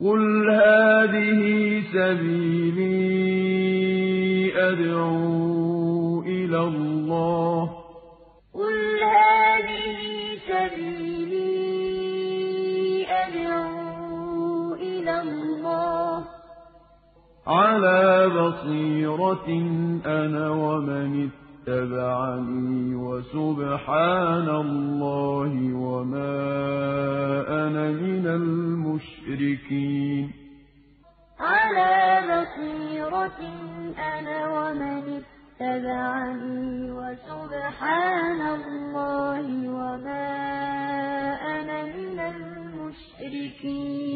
قُلْ هَٰذِهِ سَبِيلِي أَدْعُو إِلَى اللَّهِ ۚ عَلَىٰ بَصِيرَةٍ أَنَا وَمَنِ اتَّبَعَنِي ۖ وَسُبْحَانَ اللَّهِ الْمُشْرِكِينَ. عَلَىٰ بَصِيرَةٍ أَنَا وَمَنِ اتَّبَعَنِي ۖ وَسُبْحَانَ اللَّهِ وَمَا أَنَا مِنَ الْمُشْرِكِينَ.